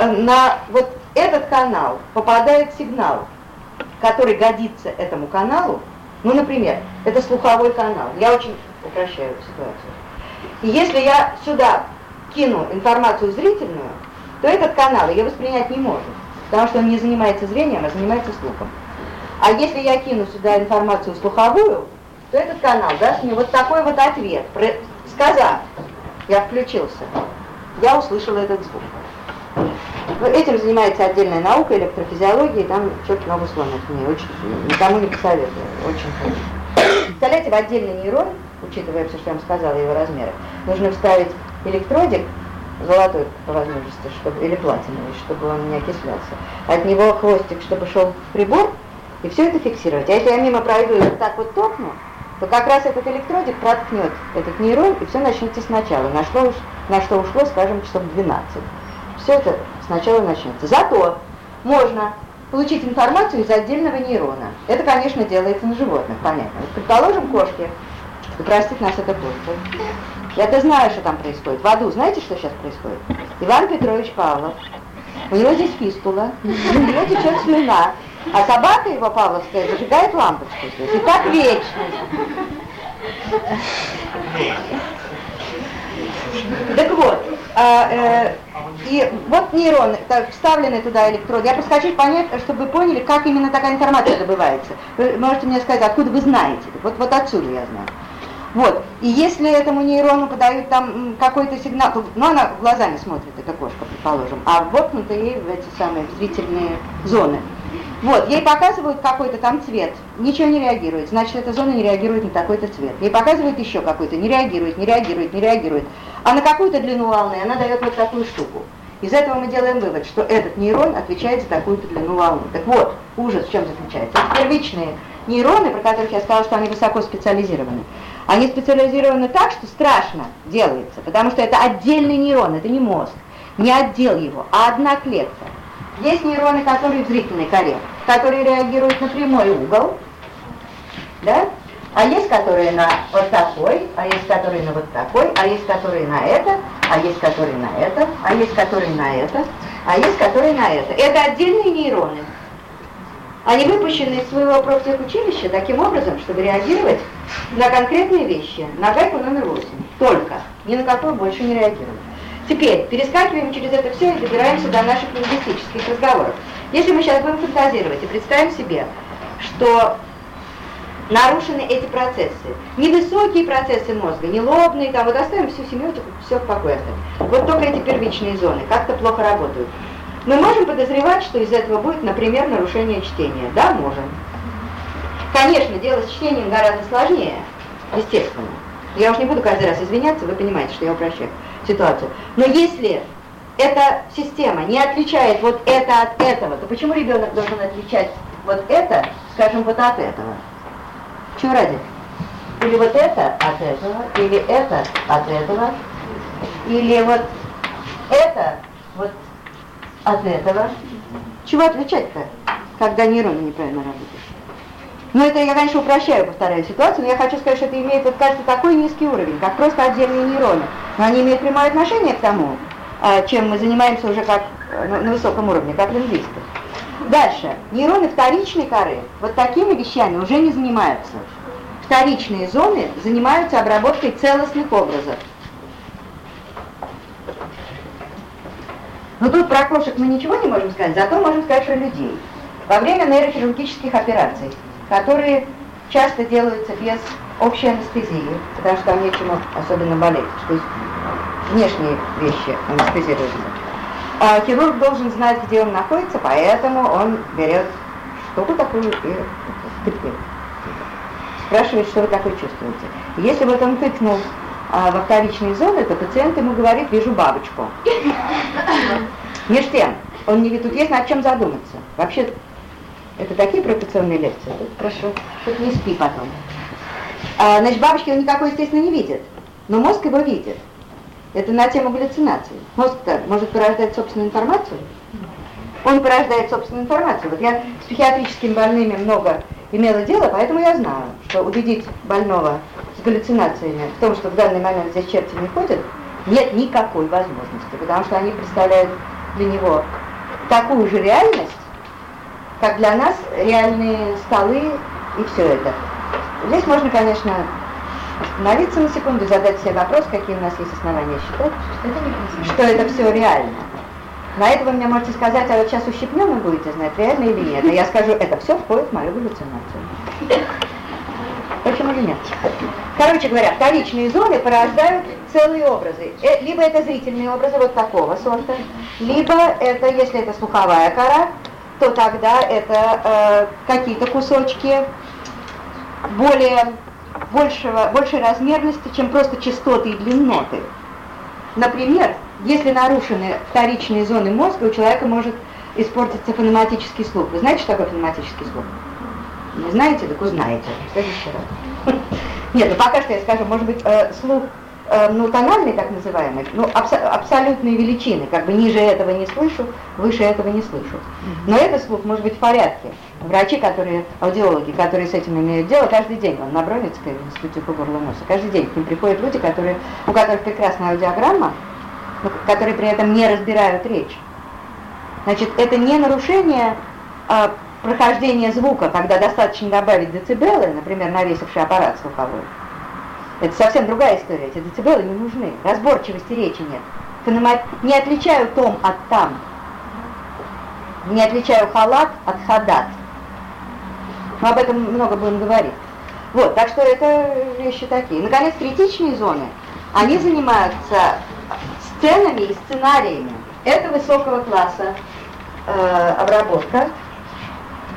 э, на вот этот канал попадает сигнал, который годится этому каналу, ну, например, это слуховой канал, я очень упрощаю ситуацию. И если я сюда кину информацию зрительную, то этот канал ее воспринять не может, потому что он не занимается зрением, а занимается слухом. А если я кину сюда информацию слуховую, то этот канал даст мне вот такой вот ответ, сказав, я включился, я услышал этот звук. Этим занимается отдельная наука, электрофизиология, там черт много сломит мне, очень, никому не посоветую, очень хорошо. Представляете, в отдельный нейрон, учитывая все, что я вам сказала, его размеры, нужно вставить электродик, золотой по возможности, чтобы, или платиновый, чтобы он не окислялся. От него хвостик, чтобы шел прибор, и все это фиксировать. А если я мимо пройду и вот так вот топну, то как раз этот электродик проткнет этот нейрон, и все начнется сначала. На что, на что ушло, скажем, часов 12. Все это сначала начнется. Зато можно получить информацию из отдельного нейрона. Это, конечно, делается на животных, понятно. Вот, предположим, кошки. Да простит нас это кошка. Я-то знаю, что там происходит. В аду знаете, что сейчас происходит? Иван Петрович Павлов. У него здесь фистула, у него течет слюна, а собака его павловская зажигает лампочку здесь. И так вечно. Так вот, а, э, и вот нейроны, так, вставлены туда электроды. Я просто хочу понять, чтобы вы поняли, как именно такая информация добывается. Вы можете мне сказать, откуда вы знаете? Вот, вот отсюда я знаю. Вот. И если этому нейрону подают там какой-то сигнал, то, ну она глазами смотрит, эта кошка, предположим, а воткнуты ей в эти самые зрительные зоны. Вот, ей показывают какой-то там цвет, ничего не реагирует, значит, эта зона не реагирует на такой-то цвет. Ей показывают еще какой-то, не реагирует, не реагирует, не реагирует. А на какую-то длину волны она дает вот такую штуку. Из этого мы делаем вывод, что этот нейрон отвечает за такую-то длину волны. Так вот, ужас в чем заключается? Первичные нейроны, про которых я сказала, что они высоко специализированы. Они специализированы так, что страшно делается, потому что это отдельный нейрон, это не мозг, не отдел его, а одна клетка. Есть нейроны, которые в зрительной коре, которые реагируют на прямой угол, да? А есть которые на вот такой, а есть которые на вот такой, а есть которые на это, а есть которые на это, а есть которые на это, а есть которые на это. Это отдельные нейроны. Они выпущены из своего профтехучилища таким образом, чтобы реагировать на конкретные вещи, на гайку номер 8. Только. Ни на какую больше не реагируют. Теперь перескакиваем через это все и добираемся до наших лингвистических разговоров. Если мы сейчас будем фантазировать и представим себе, что нарушены эти процессы, невысокие процессы мозга, не лобные, там вот оставим всю семью, все в покое Вот только эти первичные зоны как-то плохо работают. Мы можем подозревать, что из этого будет, например, нарушение чтения. Да, можем. Конечно, дело с чтением гораздо сложнее, естественно. Я уж не буду каждый раз извиняться, вы понимаете, что я упрощаю ситуацию. Но если эта система не отличает вот это от этого, то почему ребенок должен отличать вот это, скажем, вот от этого? Чего ради? Или вот это от этого, или это от этого, или вот это вот от этого. Чего отличать-то, когда нейроны неправильно работают? Ну, это я, конечно, упрощаю, повторяю ситуацию, но я хочу сказать, что это имеет, вот, кажется, такой низкий уровень, как просто отдельные нейроны. Но они имеют прямое отношение к тому, а, чем мы занимаемся уже как э, на высоком уровне, как лингвисты. Дальше. Нейроны вторичной коры вот такими вещами уже не занимаются. Вторичные зоны занимаются обработкой целостных образов. Но тут про кошек мы ничего не можем сказать, зато можем сказать про людей. Во время нейрохирургических операций которые часто делаются без общей анестезии, потому что там нечему особенно болеть, есть внешние вещи анестезируются. А хирург должен знать, где он находится, поэтому он берет штуку такую и тыкает. Спрашивает, что вы такое чувствуете. Если вот он тыкнул а, во вторичные зоны, то пациент ему говорит, вижу бабочку. Между тем, он не тут есть над чем задуматься. Вообще это такие провокационные лекции. Тут прошу, тут не спи потом. А, значит, бабочки он никакой, естественно, не видит. Но мозг его видит. Это на тему галлюцинации. Мозг-то может порождать собственную информацию. Он порождает собственную информацию. Вот я с психиатрическими больными много имела дело, поэтому я знаю, что убедить больного с галлюцинациями в том, что в данный момент здесь черти не ходят, нет никакой возможности, потому что они представляют для него такую же реальность, как для нас реальные столы и все это. Здесь можно, конечно, остановиться на секунду задать себе вопрос, какие у нас есть основания считать, что это все реально. На это вы мне можете сказать, а вот сейчас ущипнем и будете знать, реально или нет. И я скажу, это все входит в мою галлюцинацию. Почему же нет? Короче говоря, вторичные зоны порождают целые образы. Э, либо это зрительные образы вот такого сорта, либо это, если это слуховая кора, то тогда это э, какие-то кусочки более большего, большей размерности, чем просто частоты и длинноты. Например, если нарушены вторичные зоны мозга, у человека может испортиться фонематический слух. Вы знаете, что такое фонематический слух? Не знаете, так узнаете. Следующий раз. Нет, ну пока что я скажу, может быть, э, слух ну, тональный так называемый, ну, абс абсолютные величины, как бы ниже этого не слышу, выше этого не слышу. Но этот слух может быть в порядке. Врачи, которые, аудиологи, которые с этим имеют дело, каждый день, он на Бронницкой, в институте по горлу носа, каждый день к ним приходят люди, которые, у которых прекрасная аудиограмма, но которые при этом не разбирают речь. Значит, это не нарушение а, прохождения звука, когда достаточно добавить децибелы, например, навесивший аппарат слуховой, это совсем другая история. Эти децибелы не нужны. Разборчивости речи нет. Не отличаю том от там. Не отличаю халат от хадат. Мы об этом много будем говорить. Вот, так что это вещи такие. Наконец, критичные зоны, они занимаются сценами и сценариями. Это высокого класса э, обработка.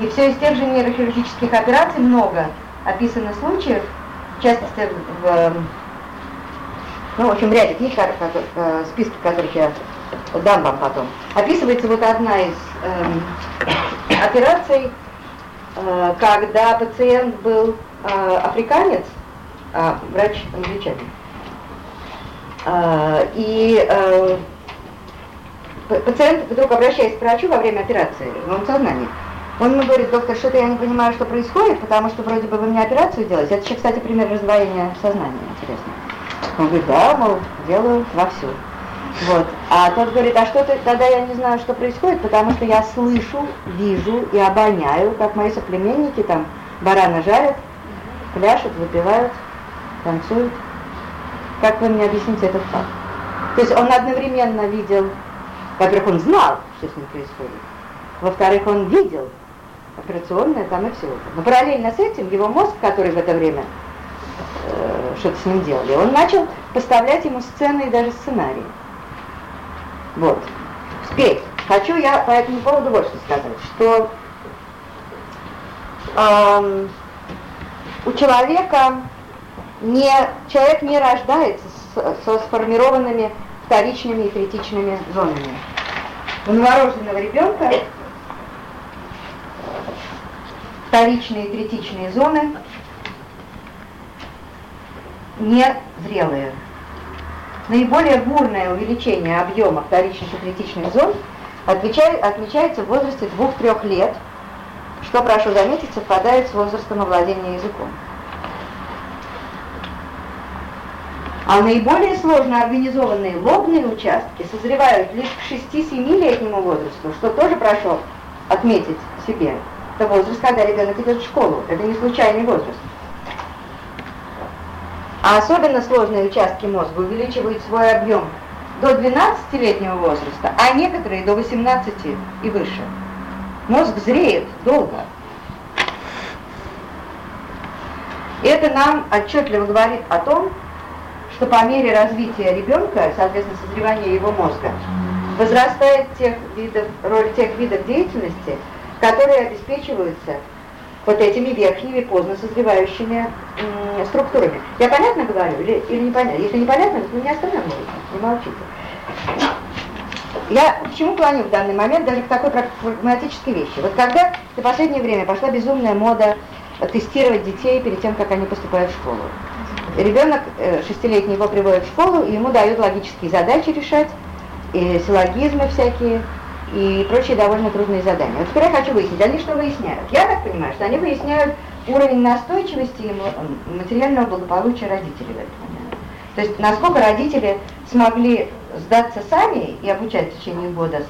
И все из тех же нейрохирургических операций много описано случаев, в частности, в, ну, в общем, ряде книг, которые, э, списки которых я дам вам потом, описывается вот одна из э, операций, э, когда пациент был э, африканец, а врач англичанин. Э, и э, пациент вдруг обращаясь к врачу во время операции, он в сознании, он мне говорит, доктор, что-то я не понимаю, что происходит, потому что вроде бы вы мне операцию делаете. Это еще, кстати, пример раздвоения сознания, интересно. Он говорит, да, мол, делаю вовсю. Вот. А тот говорит, а что ты, тогда я не знаю, что происходит, потому что я слышу, вижу и обоняю, как мои соплеменники там барана жарят, пляшут, выпивают, танцуют. Как вы мне объясните этот факт? То есть он одновременно видел, во-первых, он знал, что с ним происходит, во-вторых, он видел, операционная там и все. Но параллельно с этим его мозг, который в это время э, что-то с ним делали, он начал поставлять ему сцены и даже сценарии. Вот. Теперь, хочу я по этому поводу вот что сказать, что эм, у человека не, человек не рождается со сформированными вторичными и третичными зонами. У новорожденного ребенка вторичные и третичные зоны не зрелые. Наиболее бурное увеличение объема вторичных и третичных зон отвечает, отмечается в возрасте 2-3 лет, что, прошу заметить, совпадает с возрастом овладения языком. А наиболее сложно организованные лобные участки созревают лишь к 6-7-летнему возрасту, что тоже прошу отметить себе это возраст, когда ребенок идет в школу. Это не случайный возраст. А особенно сложные участки мозга увеличивают свой объем до 12-летнего возраста, а некоторые до 18 и выше. Мозг зреет долго. И это нам отчетливо говорит о том, что по мере развития ребенка, соответственно, созревания его мозга, возрастает тех видов, роль тех видов деятельности, которые обеспечиваются вот этими верхними, поздно созревающими структурами. Я понятно говорю или, или непонятно? Если непонятно, то не останавливайтесь, не молчите. Я к чему клоню в данный момент, даже к такой прагматической вещи. Вот когда в последнее время пошла безумная мода тестировать детей перед тем, как они поступают в школу. Ребенок э, шестилетний его приводят в школу, и ему дают логические задачи решать, и силлогизмы всякие, и прочие довольно трудные задания. Вот теперь я хочу выяснить, они что выясняют? Я так понимаю, что они выясняют уровень настойчивости и материального благополучия родителей в этот момент. То есть насколько родители смогли сдаться сами и обучать в течение года